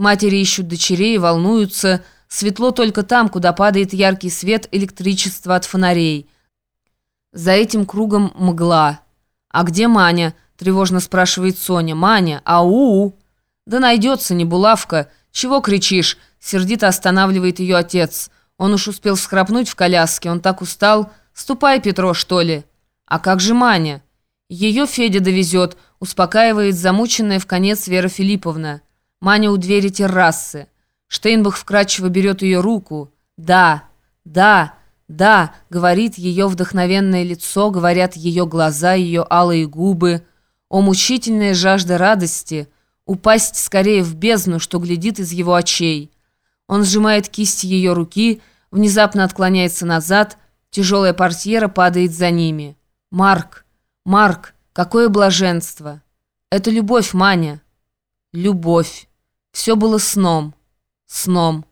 Матери ищут дочерей, волнуются. Светло только там, куда падает яркий свет электричества от фонарей. За этим кругом мгла. «А где Маня?» – тревожно спрашивает Соня. «Маня, ау!» «Да найдется, не булавка. Чего кричишь?» – сердито останавливает ее отец. Он уж успел схрапнуть в коляске, он так устал. «Ступай, Петро, что ли?» «А как же Маня?» «Ее Федя довезет», – успокаивает замученная в конец Вера Филипповна. Маня у двери террасы. Штейнбах вкрадчиво берет ее руку. «Да, да, да», — говорит ее вдохновенное лицо, говорят ее глаза, ее алые губы. О, мучительная жажда радости! Упасть скорее в бездну, что глядит из его очей. Он сжимает кисть ее руки, внезапно отклоняется назад, тяжелая портьера падает за ними. «Марк! Марк! Какое блаженство!» «Это любовь, Маня!» «Любовь!» Все было сном, сном.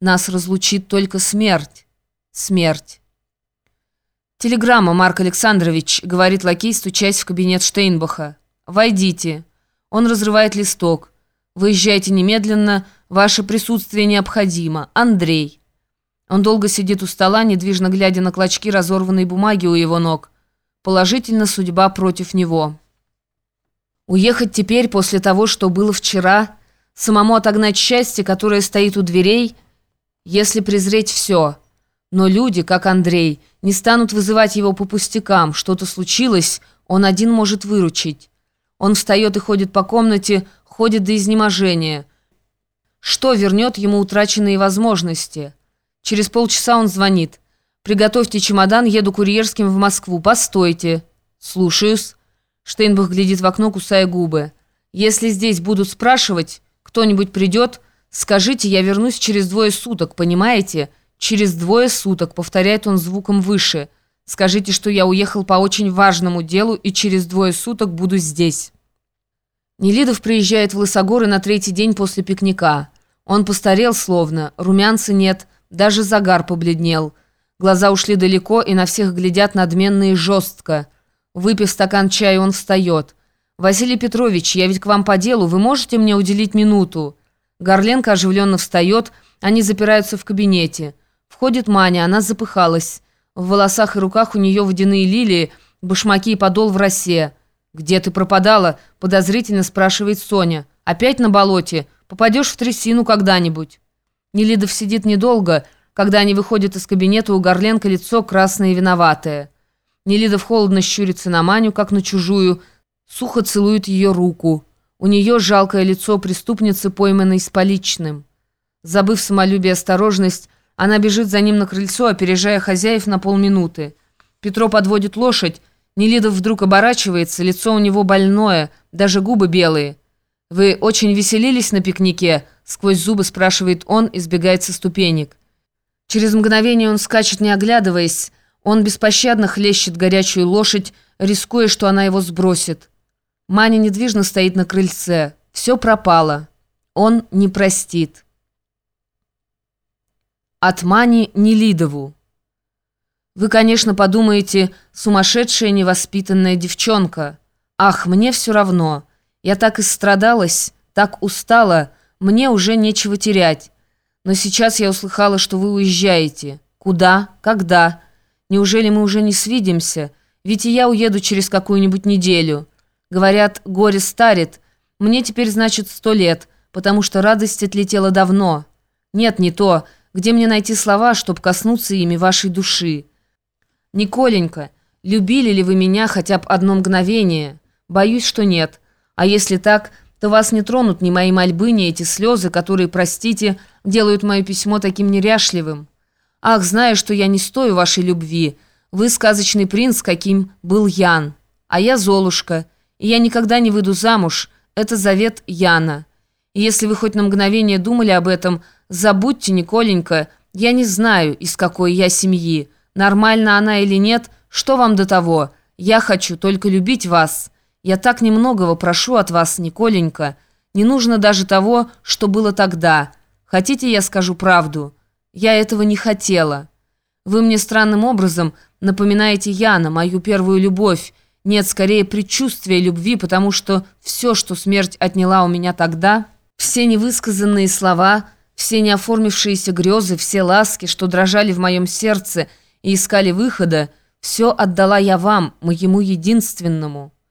Нас разлучит только смерть, смерть. «Телеграмма, Марк Александрович», — говорит лакей, стучась в кабинет Штейнбаха. «Войдите». Он разрывает листок. «Выезжайте немедленно. Ваше присутствие необходимо. Андрей». Он долго сидит у стола, недвижно глядя на клочки разорванной бумаги у его ног. Положительно судьба против него. Уехать теперь, после того, что было вчера, самому отогнать счастье, которое стоит у дверей, если презреть все. Но люди, как Андрей, не станут вызывать его по пустякам. Что-то случилось, он один может выручить. Он встает и ходит по комнате, ходит до изнеможения. Что вернет ему утраченные возможности? Через полчаса он звонит. «Приготовьте чемодан, еду курьерским в Москву. Постойте». «Слушаюсь». Штейнбах глядит в окно, кусая губы. «Если здесь будут спрашивать...» кто-нибудь придет, скажите, я вернусь через двое суток, понимаете? Через двое суток, повторяет он звуком выше. Скажите, что я уехал по очень важному делу и через двое суток буду здесь. Нелидов приезжает в Лысогоры на третий день после пикника. Он постарел словно, румянца нет, даже загар побледнел. Глаза ушли далеко и на всех глядят надменно и жестко. Выпив стакан чая, он встает. «Василий Петрович, я ведь к вам по делу, вы можете мне уделить минуту?» Горленко оживленно встает, они запираются в кабинете. Входит Маня, она запыхалась. В волосах и руках у нее водяные лилии, башмаки и подол в росе. «Где ты пропадала?» – подозрительно спрашивает Соня. «Опять на болоте? Попадешь в трясину когда-нибудь?» Нелидов сидит недолго. Когда они выходят из кабинета, у Горленко лицо красное и виноватое. Нелидов холодно щурится на Маню, как на чужую – Сухо целует ее руку. У нее жалкое лицо преступницы, пойманной с поличным. Забыв самолюбие и осторожность, она бежит за ним на крыльцо, опережая хозяев на полминуты. Петро подводит лошадь. Нелидов вдруг оборачивается, лицо у него больное, даже губы белые. «Вы очень веселились на пикнике?» Сквозь зубы спрашивает он, избегает со ступенек. Через мгновение он скачет, не оглядываясь. Он беспощадно хлещет горячую лошадь, рискуя, что она его сбросит. Маня недвижно стоит на крыльце. Все пропало. Он не простит. От Мани Нелидову. Вы, конечно, подумаете, сумасшедшая невоспитанная девчонка. Ах, мне все равно. Я так истрадалась, так устала, мне уже нечего терять. Но сейчас я услыхала, что вы уезжаете. Куда? Когда? Неужели мы уже не свидимся? Ведь и я уеду через какую-нибудь неделю». Говорят, горе старит. Мне теперь, значит, сто лет, потому что радость отлетела давно. Нет, не то. Где мне найти слова, чтобы коснуться ими вашей души? Николенька, любили ли вы меня хотя бы одно мгновение? Боюсь, что нет. А если так, то вас не тронут ни мои мольбы, ни эти слезы, которые, простите, делают мое письмо таким неряшливым. Ах, знаю, что я не стою вашей любви. Вы сказочный принц, каким был Ян. А я Золушка» я никогда не выйду замуж. Это завет Яна. И если вы хоть на мгновение думали об этом, забудьте, Николенька, я не знаю, из какой я семьи. Нормально она или нет, что вам до того? Я хочу только любить вас. Я так немногого прошу от вас, Николенька. Не нужно даже того, что было тогда. Хотите, я скажу правду? Я этого не хотела. Вы мне странным образом напоминаете Яна, мою первую любовь, нет, скорее предчувствие любви, потому что все, что смерть отняла у меня тогда... Все невысказанные слова, все неоформившиеся грезы, все ласки, что дрожали в моем сердце и искали выхода, все отдала я вам, моему единственному».